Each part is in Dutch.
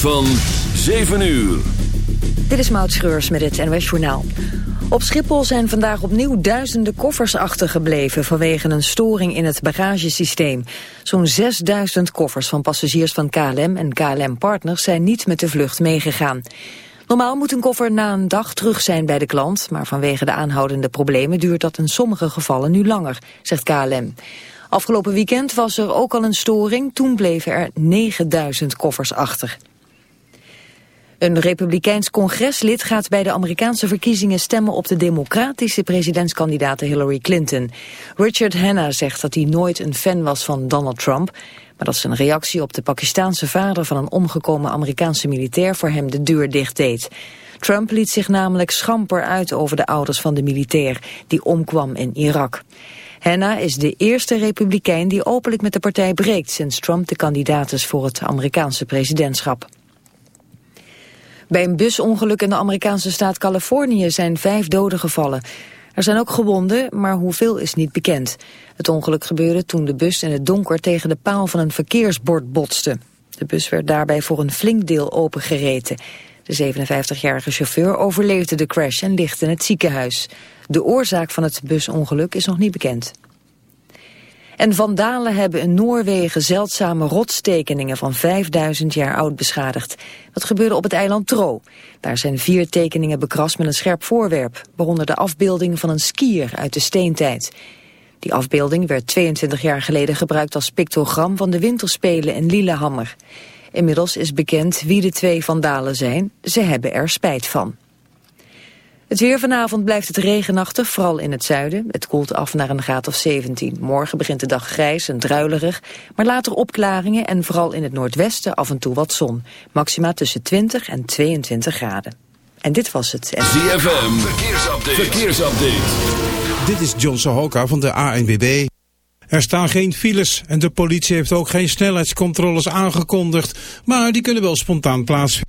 van 7 uur. Dit is Maud Schreurs met het NOS Journaal. Op Schiphol zijn vandaag opnieuw duizenden koffers achtergebleven... vanwege een storing in het bagagesysteem. Zo'n 6000 koffers van passagiers van KLM en KLM-partners... zijn niet met de vlucht meegegaan. Normaal moet een koffer na een dag terug zijn bij de klant... maar vanwege de aanhoudende problemen duurt dat in sommige gevallen nu langer, zegt KLM. Afgelopen weekend was er ook al een storing. Toen bleven er 9000 koffers achter. Een republikeins congreslid gaat bij de Amerikaanse verkiezingen stemmen op de democratische presidentskandidaat Hillary Clinton. Richard Hanna zegt dat hij nooit een fan was van Donald Trump, maar dat zijn reactie op de Pakistaanse vader van een omgekomen Amerikaanse militair voor hem de deur dicht deed. Trump liet zich namelijk schamper uit over de ouders van de militair die omkwam in Irak. Hanna is de eerste republikein die openlijk met de partij breekt sinds Trump de kandidaat is voor het Amerikaanse presidentschap. Bij een busongeluk in de Amerikaanse staat Californië zijn vijf doden gevallen. Er zijn ook gewonden, maar hoeveel is niet bekend. Het ongeluk gebeurde toen de bus in het donker tegen de paal van een verkeersbord botste. De bus werd daarbij voor een flink deel opengereten. De 57-jarige chauffeur overleefde de crash en ligt in het ziekenhuis. De oorzaak van het busongeluk is nog niet bekend. En vandalen hebben in Noorwegen zeldzame rotstekeningen van 5000 jaar oud beschadigd. Dat gebeurde op het eiland Tro. Daar zijn vier tekeningen bekrast met een scherp voorwerp, waaronder de afbeelding van een skier uit de steentijd. Die afbeelding werd 22 jaar geleden gebruikt als pictogram van de winterspelen in Lillehammer. Inmiddels is bekend wie de twee vandalen zijn. Ze hebben er spijt van. Het weer vanavond blijft het regenachtig, vooral in het zuiden. Het koelt af naar een graad of 17. Morgen begint de dag grijs en druilerig, maar later opklaringen en vooral in het noordwesten af en toe wat zon. Maxima tussen 20 en 22 graden. En dit was het. ZFM, verkeersupdate. verkeersupdate. Dit is John Sohoka van de ANWB. Er staan geen files en de politie heeft ook geen snelheidscontroles aangekondigd, maar die kunnen wel spontaan plaatsvinden.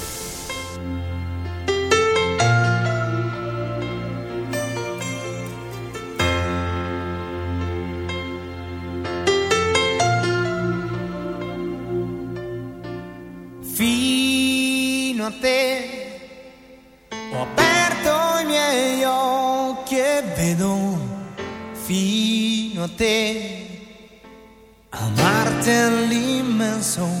A te amarti è l'immenso per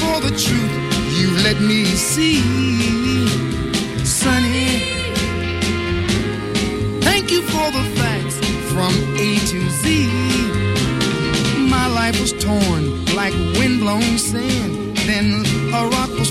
for the truth you let me see. Sonny, thank you for the facts from A to Z. My life was torn like windblown sand, then a rock was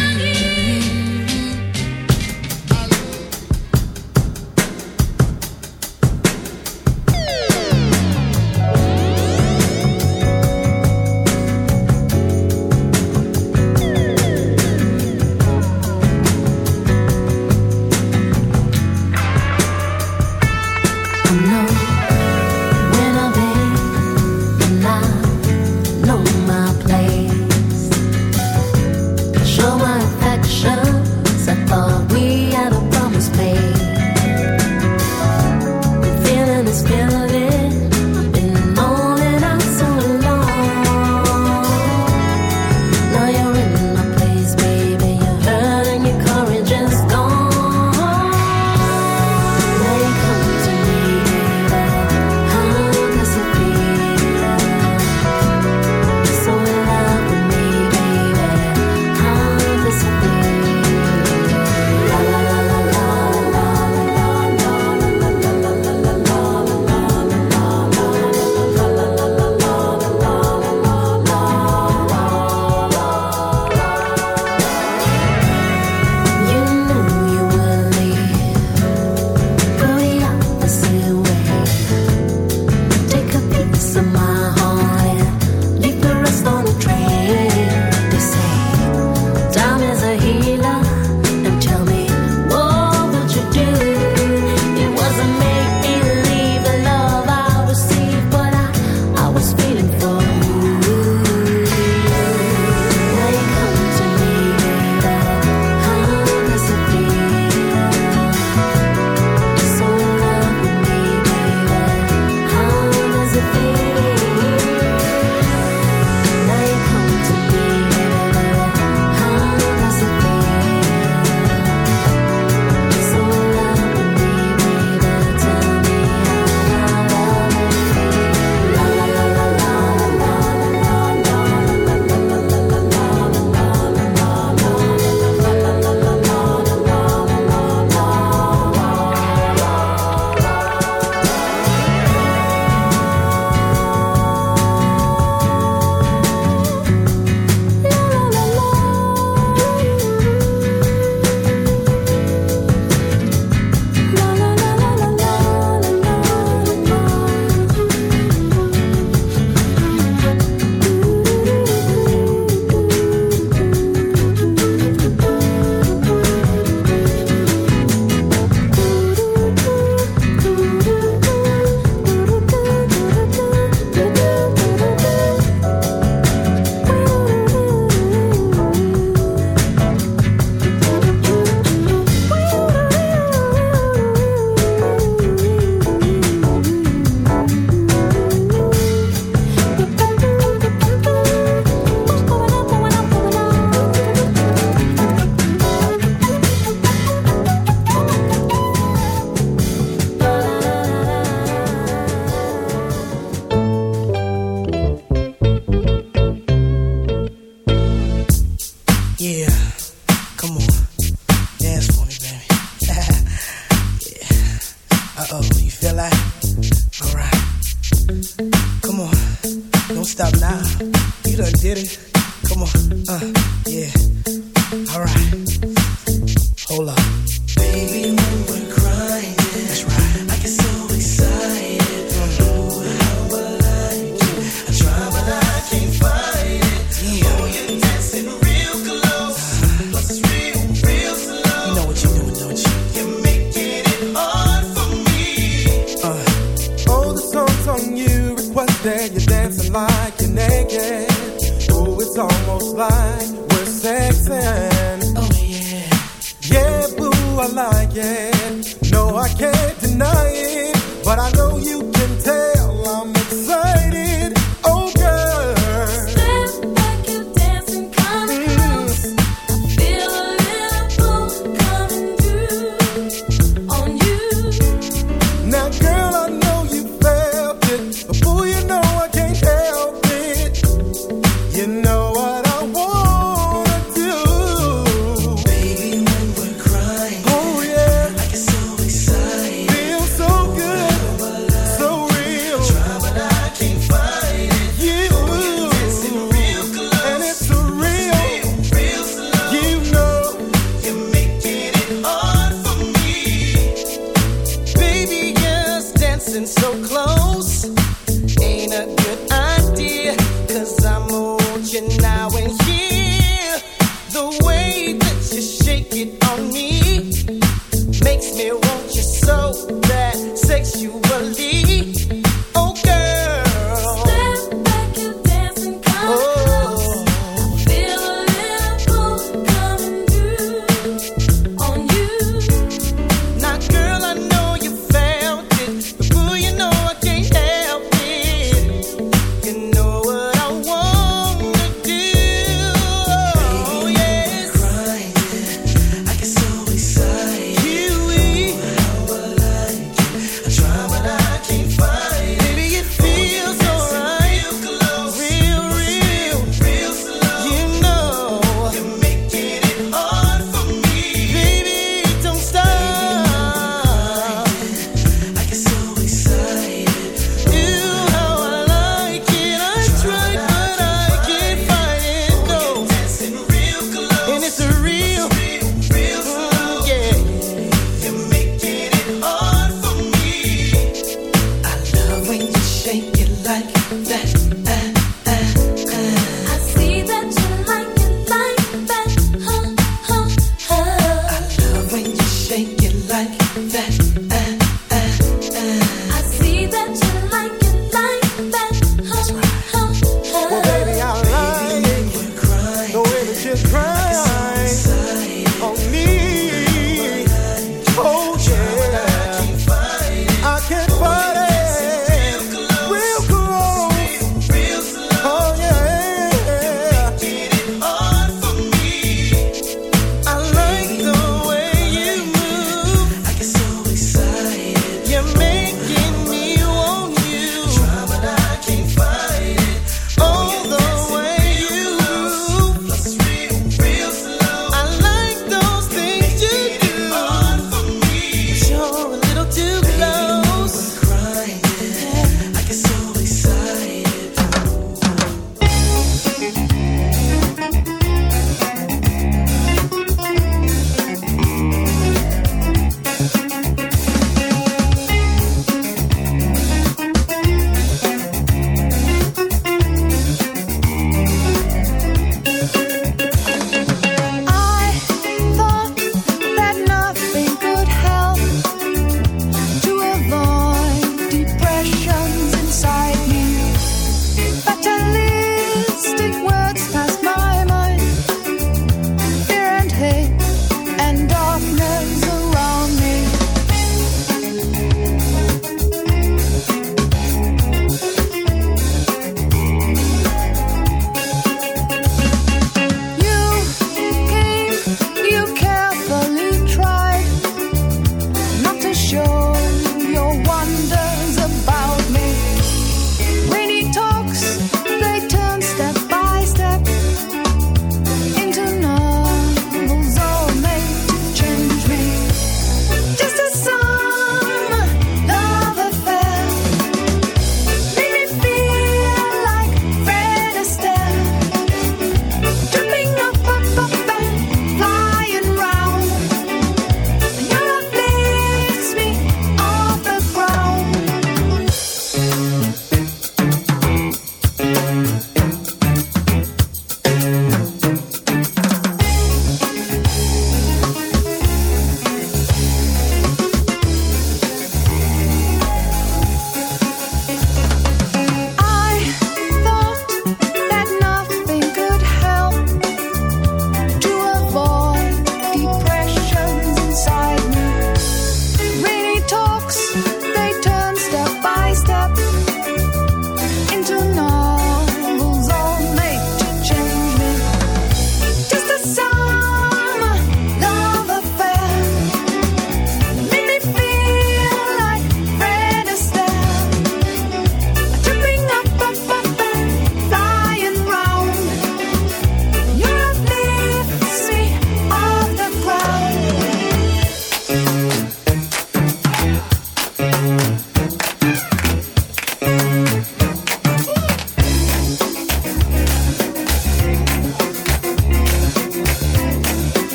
Did it. Come on. Uh, yeah.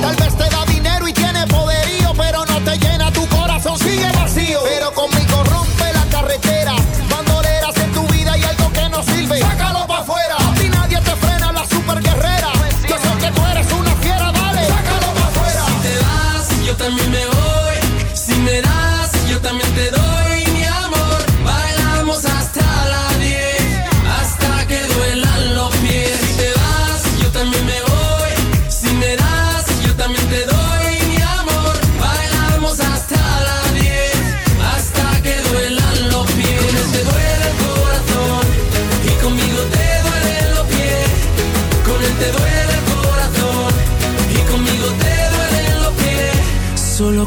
Tal vez te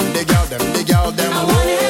them, the girl them, the girl them. I want it.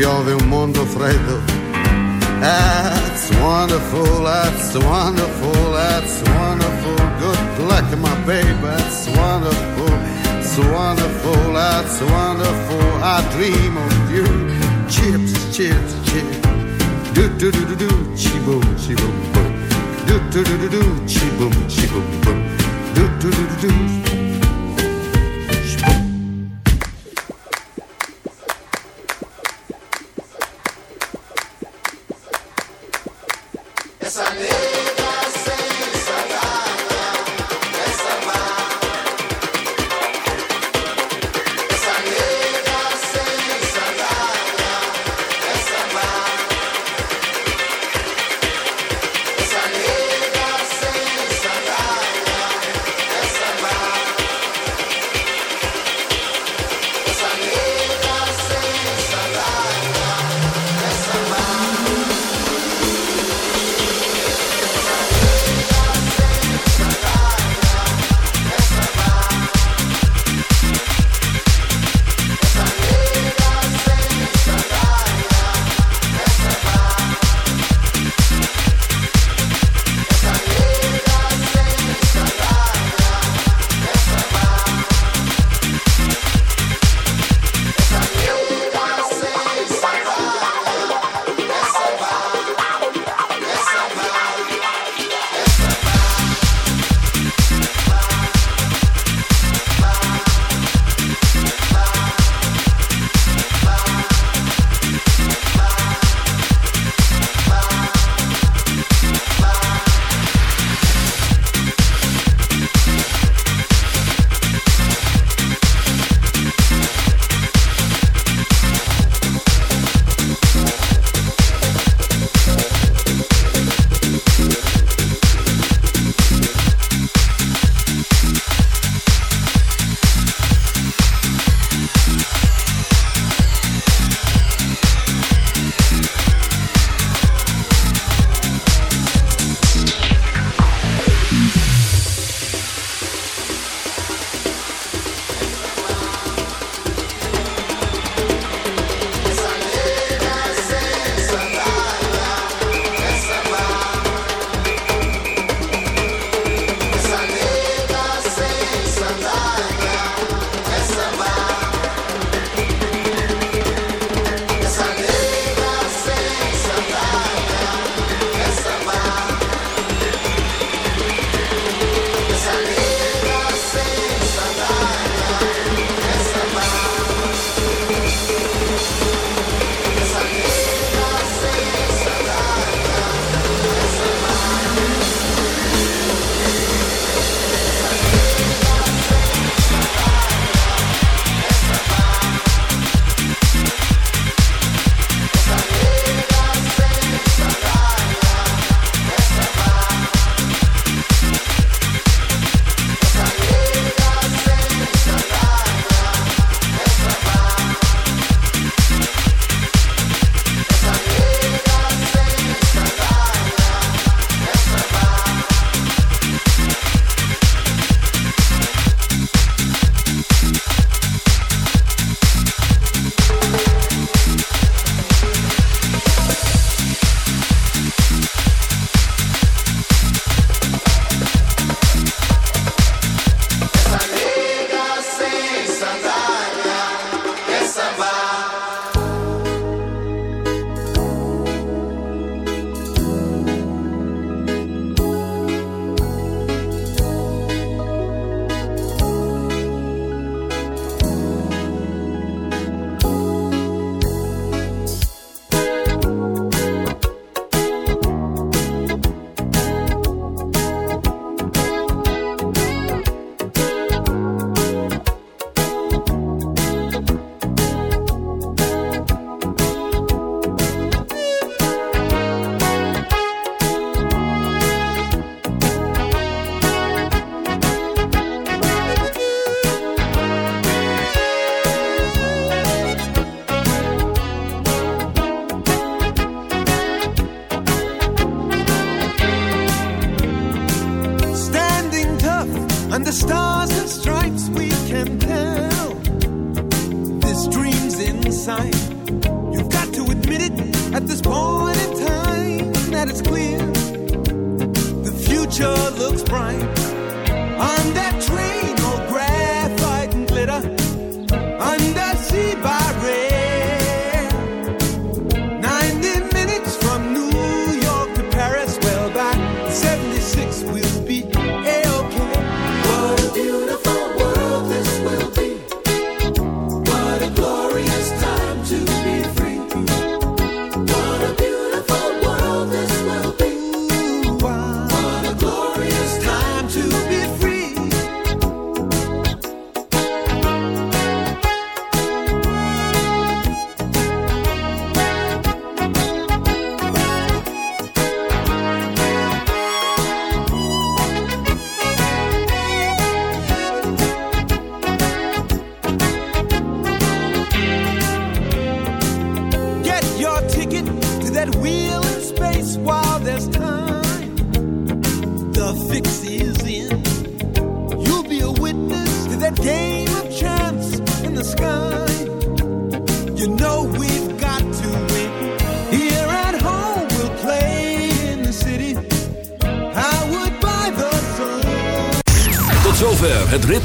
piove un mondo freddo. That's wonderful, that's wonderful, that's wonderful. Good luck, my baby, that's wonderful, it's wonderful, that's wonderful. I dream of you. Chips, chips, chips. Do do do do do, chi boom, boom. Do do do do do, chi boom boom. Do do do do do.